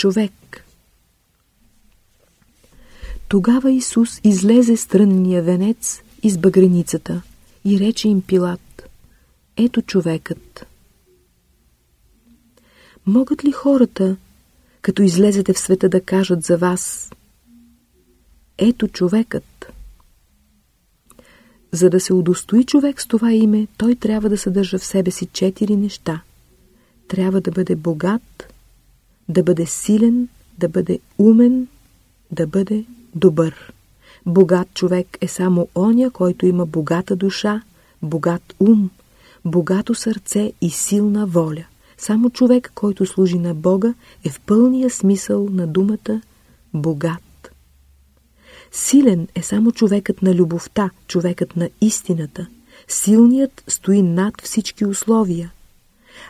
човек. Тогава Исус излезе странния венец из багреницата и рече им Пилат, ето човекът. Могат ли хората, като излезете в света да кажат за вас, ето човекът? За да се удостои човек с това име, той трябва да съдържа в себе си четири неща. Трябва да бъде богат, да бъде силен, да бъде умен, да бъде добър. Богат човек е само оня, който има богата душа, богат ум, богато сърце и силна воля. Само човек, който служи на Бога, е в пълния смисъл на думата богат. Силен е само човекът на любовта, човекът на истината. Силният стои над всички условия.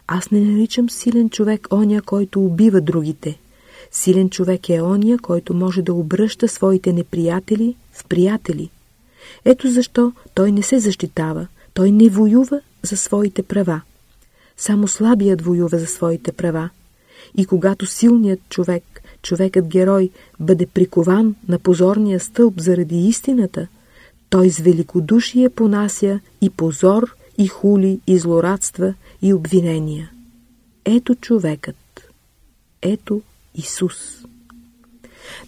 Аз не наричам силен човек оня, който убива другите. Силен човек е оня, който може да обръща своите неприятели в приятели. Ето защо той не се защитава, той не воюва за своите права. Само слабият воюва за своите права. И когато силният човек, човекът герой, бъде прикован на позорния стълб заради истината, той с великодушие понася и позор, и хули, и злорадства, и обвинения. Ето човекът. Ето Исус.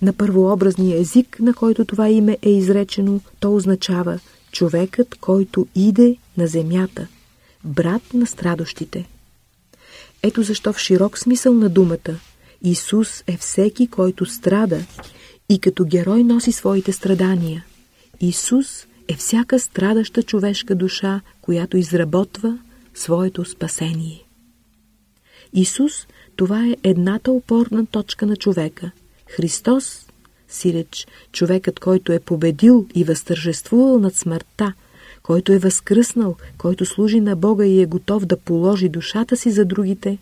На първообразния език, на който това име е изречено, то означава човекът, който иде на земята, брат на страдощите. Ето защо в широк смисъл на думата Исус е всеки, който страда и като герой носи своите страдания. Исус е всяка страдаща човешка душа, която изработва своето спасение. Исус – това е едната опорна точка на човека. Христос – сиреч, човекът, който е победил и възтържествувал над смъртта, който е възкръснал, който служи на Бога и е готов да положи душата си за другите,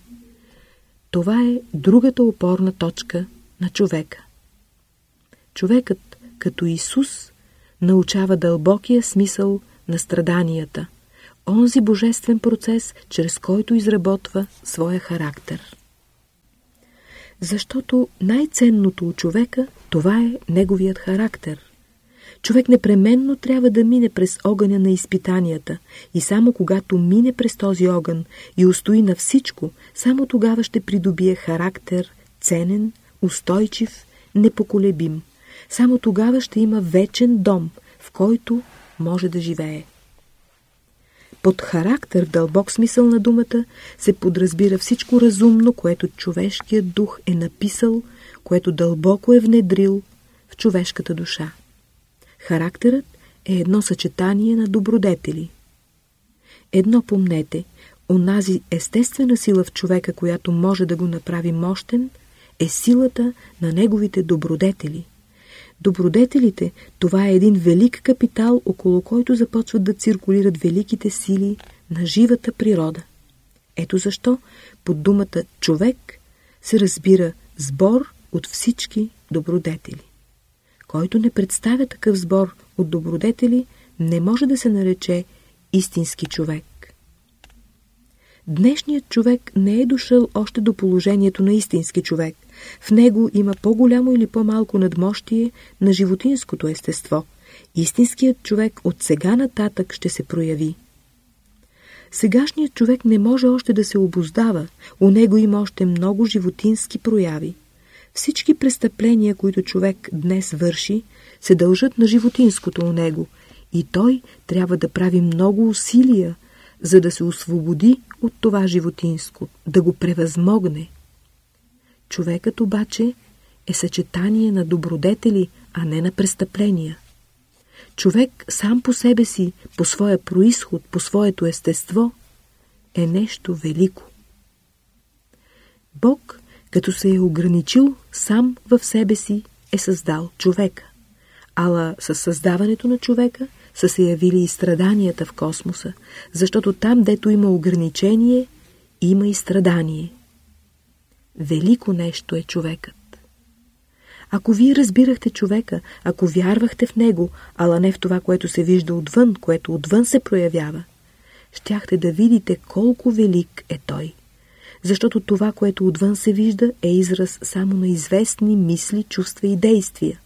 това е другата опорна точка на човека. Човекът, като Исус, научава дълбокия смисъл на страданията, онзи божествен процес, чрез който изработва своя характер. Защото най-ценното у човека, това е неговият характер – Човек непременно трябва да мине през огъня на изпитанията и само когато мине през този огън и устои на всичко, само тогава ще придобие характер ценен, устойчив, непоколебим. Само тогава ще има вечен дом, в който може да живее. Под характер, в дълбок смисъл на думата, се подразбира всичко разумно, което човешкият дух е написал, което дълбоко е внедрил в човешката душа. Характерът е едно съчетание на добродетели. Едно помнете, онази естествена сила в човека, която може да го направи мощен, е силата на неговите добродетели. Добродетелите – това е един велик капитал, около който започват да циркулират великите сили на живата природа. Ето защо под думата «човек» се разбира сбор от всички добродетели. Който не представя такъв сбор от добродетели, не може да се нарече истински човек. Днешният човек не е дошъл още до положението на истински човек. В него има по-голямо или по-малко надмощие на животинското естество. Истинският човек от сега нататък ще се прояви. Сегашният човек не може още да се обоздава, у него има още много животински прояви. Всички престъпления, които човек днес върши, се дължат на животинското у него и той трябва да прави много усилия, за да се освободи от това животинско, да го превъзмогне. Човекът обаче е съчетание на добродетели, а не на престъпления. Човек сам по себе си, по своя происход, по своето естество, е нещо велико. Бог като се е ограничил сам в себе си, е създал човека. Ала със създаването на човека са се явили и страданията в космоса, защото там, дето има ограничение, има и страдание. Велико нещо е човекът. Ако вие разбирахте човека, ако вярвахте в него, ала не в това, което се вижда отвън, което отвън се проявява, щяхте да видите колко велик е той. защото това, което отвън се вижда, е израз само на известни мисли, чувства и действия.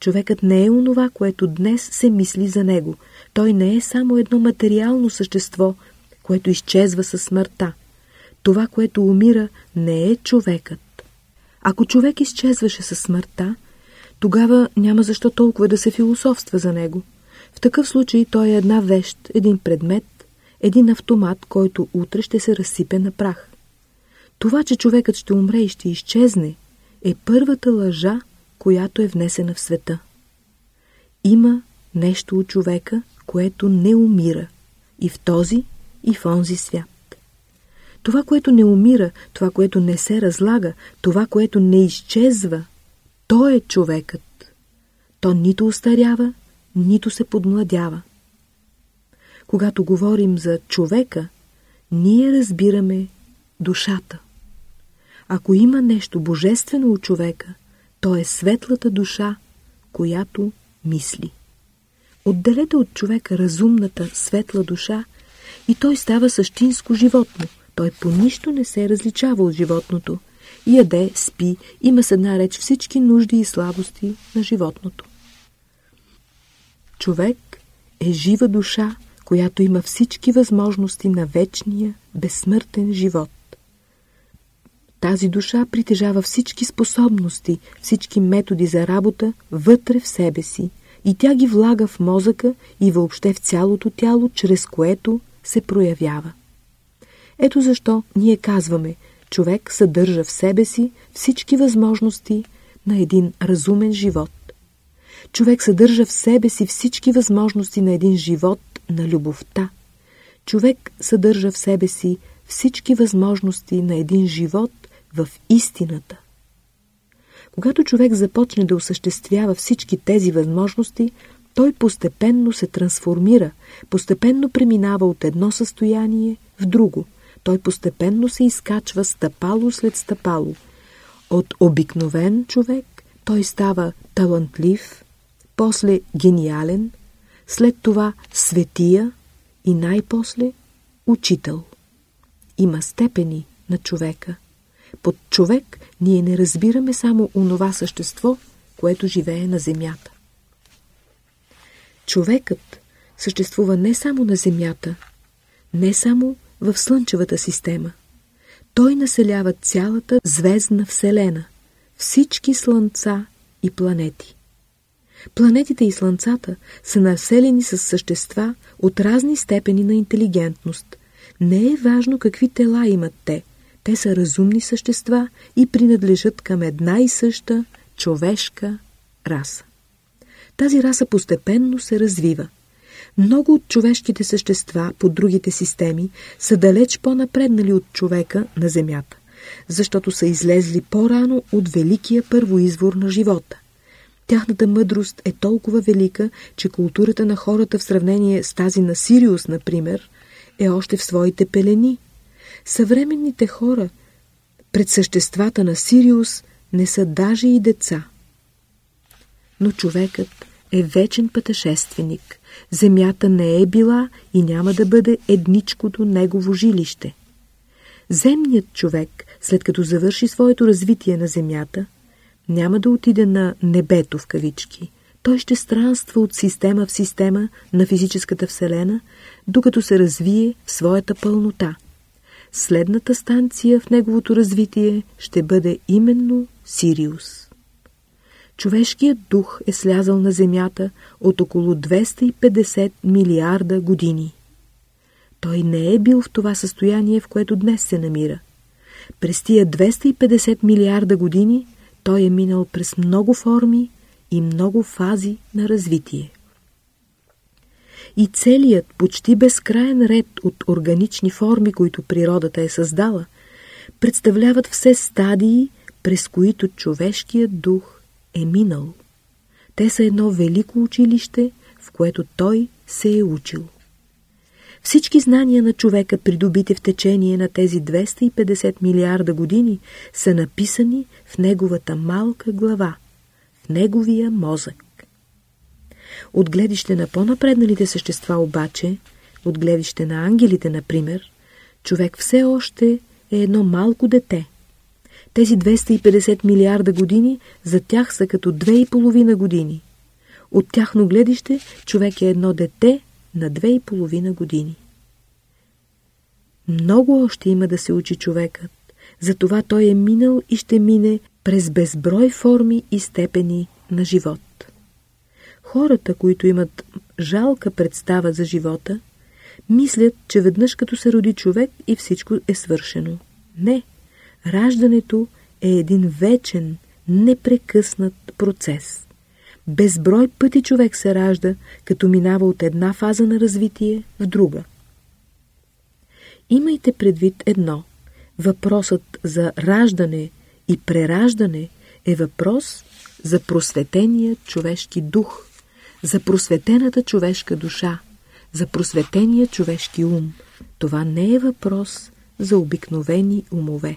Човекът не е онова, което днес се мисли за него. Той не е само едно материално същество, което изчезва със смъртта. Това, което умира, не е човекът. Ако човек изчезваше със смъртта, тогава няма защо толкова да се философства за него. В такъв случай той е една вещ, един предмет, един автомат, който утре ще се разсипе на прах. Това, че човекът ще умре и ще изчезне, е първата лъжа, която е внесена в света. Има нещо от човека, което не умира и в този, и в онзи свят. Това, което не умира, това, което не се разлага, това, което не изчезва, то е човекът. То нито устарява, нито се подмладява. Когато говорим за човека, ние разбираме душата. Ако има нещо божествено от човека, то е светлата душа, която мисли. Отделете от човека разумната, светла душа и той става същинско животно. Той по нищо не се различава от животното. Яде, спи, има с една реч всички нужди и слабости на животното. Човек е жива душа, която има всички възможности на вечния, безсмъртен живот. Тази душа притежава всички способности, всички методи за работа вътре в себе си и тя ги влага в мозъка и въобще в цялото тяло, чрез което се проявява. Ето защо ние казваме, човек съдържа в себе си всички възможности на един разумен живот. Човек съдържа в себе си всички възможности на един живот на любовта. Човек съдържа в себе си всички възможности на един живот в истината. Когато човек започне да осъществява всички тези възможности, той постепенно се трансформира, постепенно преминава от едно състояние в друго. Той постепенно се изкачва стъпало след стъпало. От обикновен човек той става талантлив, после гениален, след това светия и най-после учител. Има степени на човека. Под човек ние не разбираме само онова същество, което живее на земята. Човекът съществува не само на земята, не само в Слънчевата система. Той населява цялата звездна Вселена, всички слънца и планети. Планетите и слънцата са населени с същества от разни степени на интелигентност. Не е важно какви тела имат те. Те са разумни същества и принадлежат към една и съща човешка раса. Тази раса постепенно се развива. Много от човешките същества по другите системи са далеч по-напреднали от човека на Земята, защото са излезли по-рано от великия първоизвор на живота. Тяхната мъдрост е толкова велика, че културата на хората в сравнение с тази на Сириус, например, е още в своите пелени. Съвременните хора пред съществата на Сириус не са даже и деца. Но човекът е вечен пътешественик. Земята не е била и няма да бъде едничкото негово жилище. Земният човек, след като завърши своето развитие на Земята, няма да отиде на небето в кавички. Той ще странства от система в система на физическата вселена, докато се развие в своята пълнота. Следната станция в неговото развитие ще бъде именно Сириус. Човешкият дух е слязал на Земята от около 250 милиарда години. Той не е бил в това състояние, в което днес се намира. През тия 250 милиарда години той е минал през много форми и много фази на развитие. И целият почти безкраен ред от органични форми, които природата е създала, представляват все стадии, през които човешкият дух е минал. Те са едно велико училище, в което той се е учил. Всички знания на човека, придобити в течение на тези 250 милиарда години, са написани в неговата малка глава, в неговия мозък. От гледище на по-напредналите същества обаче, от гледище на ангелите, например, човек все още е едно малко дете. Тези 250 милиарда години за тях са като две и половина години. От тяхно гледище човек е едно дете на две и половина години. Много още има да се учи човекът, затова той е минал и ще мине през безброй форми и степени на живот. Хората, които имат жалка представа за живота, мислят, че веднъж като се роди човек и всичко е свършено. Не, раждането е един вечен, непрекъснат процес. Безброй пъти човек се ражда, като минава от една фаза на развитие в друга. Имайте предвид едно. Въпросът за раждане и прераждане е въпрос за просветения човешки дух, за просветената човешка душа, за просветения човешки ум. Това не е въпрос за обикновени умове.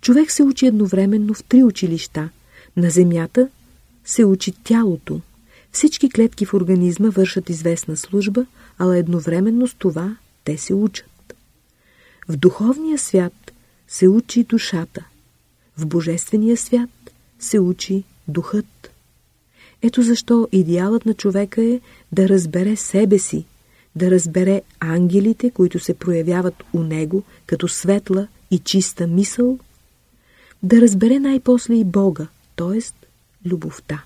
Човек се учи едновременно в три училища. На земята се учи тялото. Всички клетки в организма вършат известна служба, ала едновременно с това те се учат. В духовния свят се учи душата. В божествения свят се учи духът. Ето защо идеалът на човека е да разбере себе си, да разбере ангелите, които се проявяват у него като светла и чиста мисъл, да разбере най-после и Бога, т.е. любовта.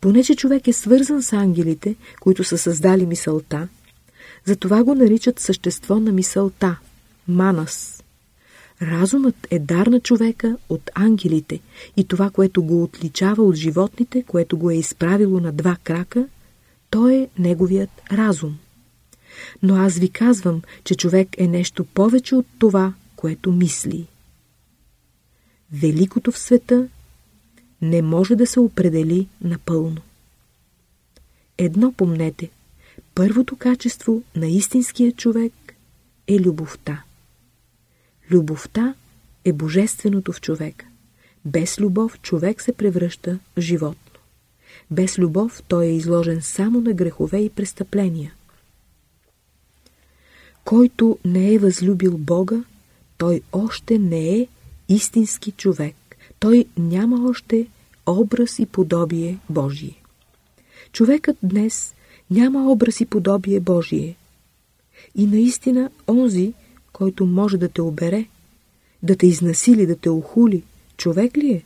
Понеже човек е свързан с ангелите, които са създали мисълта, затова го наричат същество на мисълта – манас. Разумът е дар на човека от ангелите и това, което го отличава от животните, което го е изправило на два крака, то е неговият разум. Но аз ви казвам, че човек е нещо повече от това, което мисли. Великото в света не може да се определи напълно. Едно помнете – Първото качество на истинския човек е любовта. Любовта е божественото в човека. Без любов човек се превръща в животно. Без любов той е изложен само на грехове и престъпления. Който не е възлюбил Бога, той още не е истински човек. Той няма още образ и подобие Божие. Човекът днес няма образ и подобие Божие. И наистина онзи, който може да те обере, да те изнасили, да те охули, човек ли е?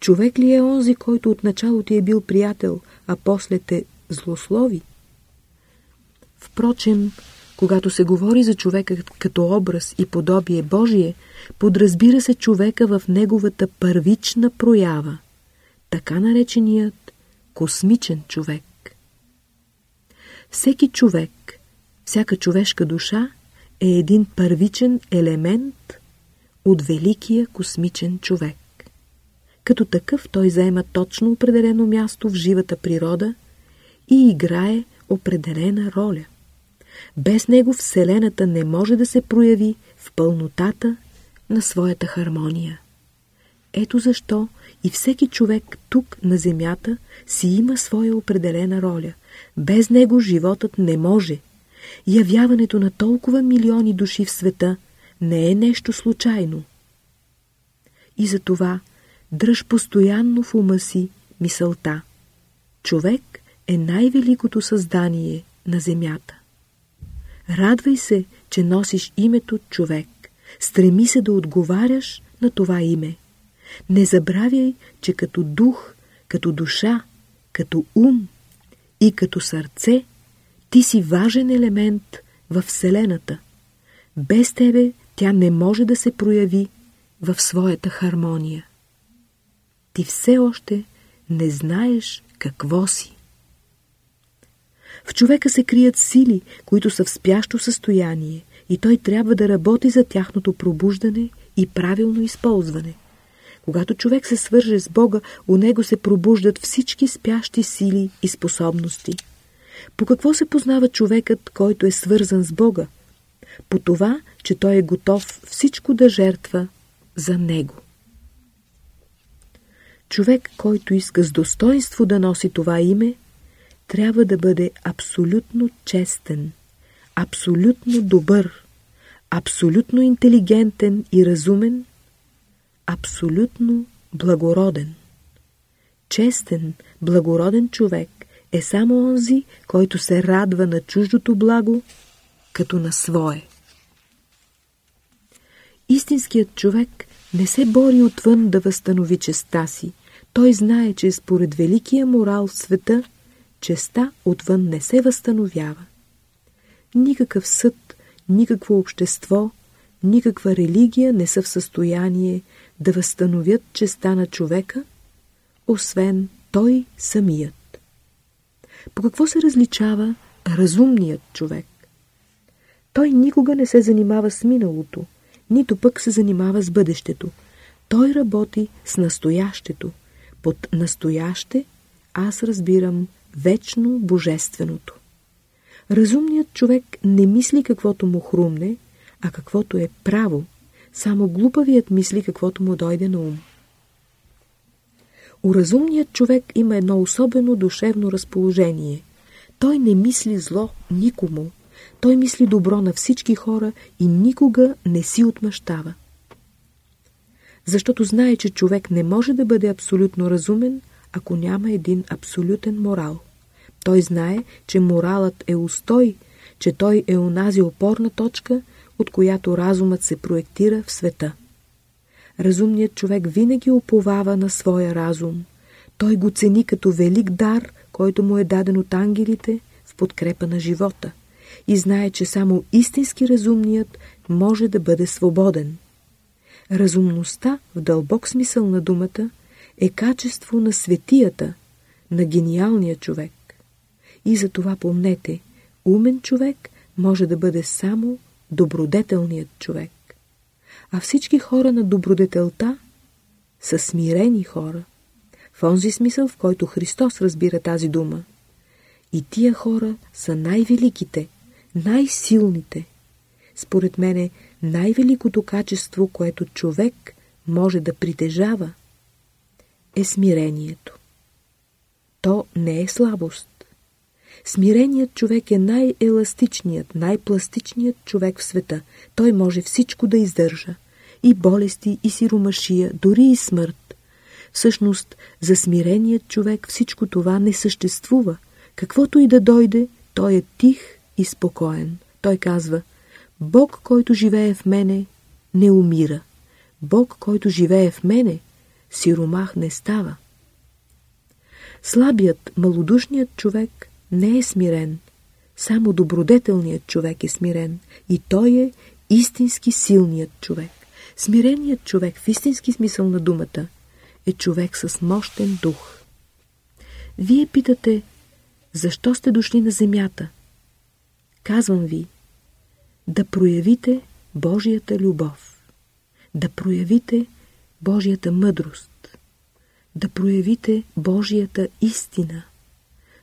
Човек ли е онзи, който отначало ти е бил приятел, а после те злослови? Впрочем, когато се говори за човека като образ и подобие Божие, подразбира се човека в неговата първична проява, така нареченият космичен човек. Всеки човек, всяка човешка душа е един първичен елемент от великия космичен човек. Като такъв той заема точно определено място в живата природа и играе определена роля. Без него Вселената не може да се прояви в пълнотата на своята хармония. Ето защо и всеки човек тук на Земята си има своя определена роля. Без него животът не може. Явяването на толкова милиони души в света не е нещо случайно. И за това дръж постоянно в ума си мисълта. Човек е най-великото създание на земята. Радвай се, че носиш името човек. Стреми се да отговаряш на това име. Не забравяй, че като дух, като душа, като ум и като сърце, ти си важен елемент в Вселената. Без тебе тя не може да се прояви в своята хармония. Ти все още не знаеш какво си. В човека се крият сили, които са в спящо състояние и той трябва да работи за тяхното пробуждане и правилно използване. Когато човек се свърже с Бога, у него се пробуждат всички спящи сили и способности. По какво се познава човекът, който е свързан с Бога? По това, че той е готов всичко да жертва за Него. Човек, който иска с достоинство да носи това име, трябва да бъде абсолютно честен, абсолютно добър, абсолютно интелигентен и разумен, абсолютно благороден. Честен, благороден човек е само онзи, който се радва на чуждото благо, като на свое. Истинският човек не се бори отвън да възстанови честа си. Той знае, че според великия морал в света, честа отвън не се възстановява. Никакъв съд, никакво общество, никаква религия не са в състояние да възстановят честа на човека, освен той самият. По какво се различава разумният човек? Той никога не се занимава с миналото, нито пък се занимава с бъдещето. Той работи с настоящето. Под настояще аз разбирам вечно божественото. Разумният човек не мисли каквото му хрумне, а каквото е право. Само глупавият мисли каквото му дойде на ум. Уразумният човек има едно особено душевно разположение. Той не мисли зло никому. Той мисли добро на всички хора и никога не си отмъщава. Защото знае, че човек не може да бъде абсолютно разумен, ако няма един абсолютен морал. Той знае, че моралът е устой, че той е онази опорна точка, от която разумът се проектира в света. Разумният човек винаги оповава на своя разум. Той го цени като велик дар, който му е даден от ангелите в подкрепа на живота и знае, че само истински разумният може да бъде свободен. Разумността, в дълбок смисъл на думата, е качество на светията, на гениалния човек. И за това помнете, умен човек може да бъде само добродетелният човек. А всички хора на добродетелта са смирени хора. В онзи смисъл, в който Христос разбира тази дума. И тия хора са най-великите, най-силните. Според мене най-великото качество, което човек може да притежава, е смирението. То не е слабост. Смиреният човек е най-еластичният, най-пластичният човек в света. Той може всичко да издържа. И болести, и сиромашия, дори и смърт. Всъщност, за смиреният човек всичко това не съществува. Каквото и да дойде, той е тих и спокоен. Той казва, Бог, който живее в мене, не умира. Бог, който живее в мене, сиромах не става. Слабият, малодушният човек не е смирен. Само добродетелният човек е смирен и той е истински силният човек. Смиреният човек в истински смисъл на думата е човек с мощен дух. Вие питате, защо сте дошли на земята? Казвам ви, да проявите Божията любов, да проявите Божията мъдрост, да проявите Божията истина,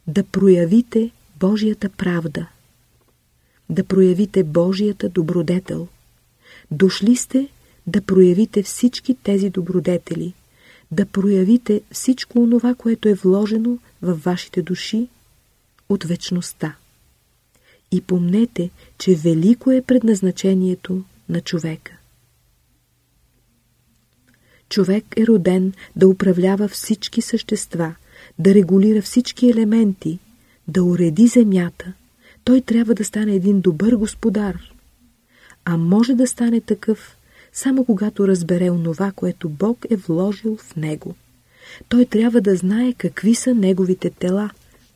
да проявите Божията правда, да проявите Божията добродетел. Дошли сте да проявите всички тези добродетели, да проявите всичко онова, което е вложено във вашите души от вечността. И помнете, че велико е предназначението на човека. Човек е роден да управлява всички същества – да регулира всички елементи, да уреди земята, той трябва да стане един добър господар. А може да стане такъв, само когато разбере онова, което Бог е вложил в него. Той трябва да знае какви са неговите тела,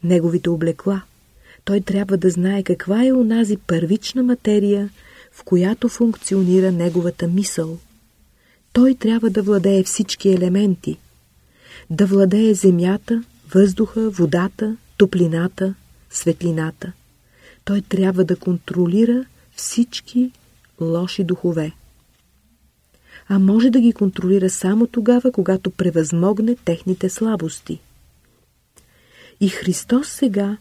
неговите облекла. Той трябва да знае каква е онази първична материя, в която функционира неговата мисъл. Той трябва да владее всички елементи, да владее земята, въздуха, водата, топлината, светлината. Той трябва да контролира всички лоши духове. А може да ги контролира само тогава, когато превъзмогне техните слабости. И Христос сега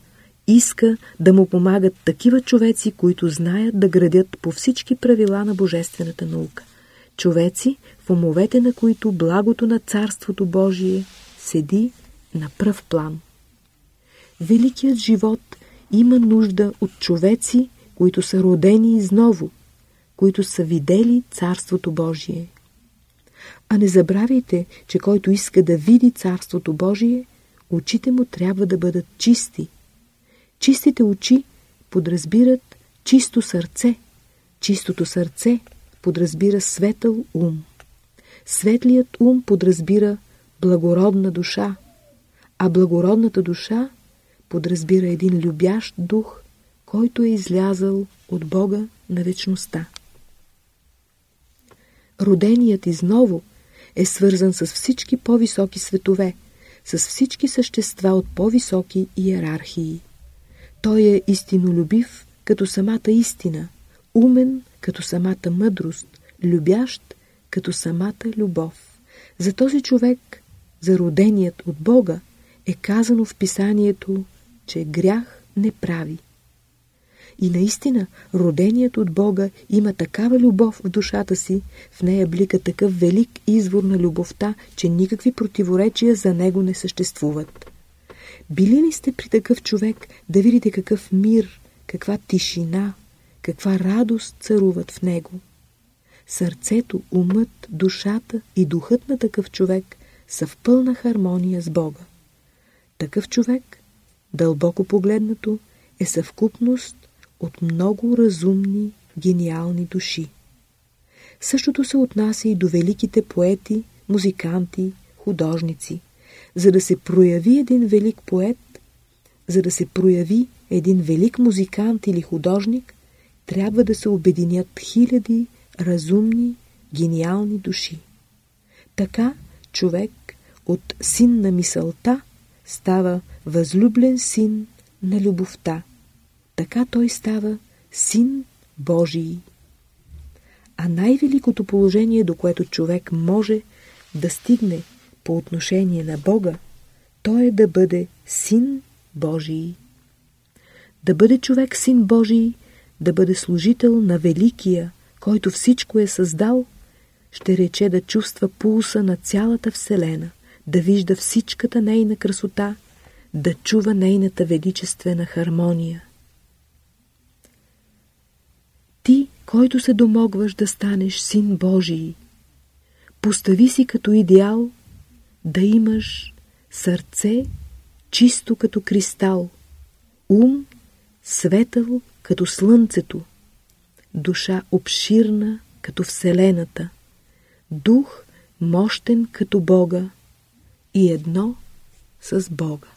иска да му помагат такива човеци, които знаят да градят по всички правила на Божествената наука. Човеци, в умовете на които благото на Царството Божие седи на пръв план. Великият живот има нужда от човеци, които са родени изново, които са видели Царството Божие. А не забравяйте, че който иска да види Царството Божие, очите му трябва да бъдат чисти. Чистите очи подразбират чисто сърце. Чистото сърце подразбира светъл ум. Светлият ум подразбира благородна душа, а благородната душа подразбира един любящ дух, който е излязъл от Бога на вечността. Роденият изново е свързан с всички по-високи светове, с всички същества от по-високи иерархии. Той е истинолюбив като самата истина, умен като самата мъдрост, любящ като самата любов. За този човек, за роденият от Бога, е казано в писанието, че грях не прави. И наистина, роденият от Бога има такава любов в душата си, в нея блика такъв велик извор на любовта, че никакви противоречия за него не съществуват. Били ли сте при такъв човек да видите какъв мир, каква тишина, каква радост царуват в него? Сърцето, умът, душата и духът на такъв човек са в пълна хармония с Бога. Такъв човек, дълбоко погледнато, е съвкупност от много разумни, гениални души. Същото се отнася и до великите поети, музиканти, художници. За да се прояви един велик поет, за да се прояви един велик музикант или художник, трябва да се обединят хиляди разумни, гениални души. Така човек от син на мисълта става възлюблен син на любовта. Така той става син Божий. А най-великото положение, до което човек може да стигне по отношение на Бога, то е да бъде син Божий. Да бъде човек син Божий, да бъде служител на Великия, който всичко е създал, ще рече да чувства пулса на цялата Вселена, да вижда всичката нейна красота, да чува нейната величествена хармония. Ти, който се домогваш да станеш син Божий, постави си като идеал да имаш сърце чисто като кристал, ум светъл като слънцето, душа обширна като Вселената, дух мощен като Бога и едно с Бога.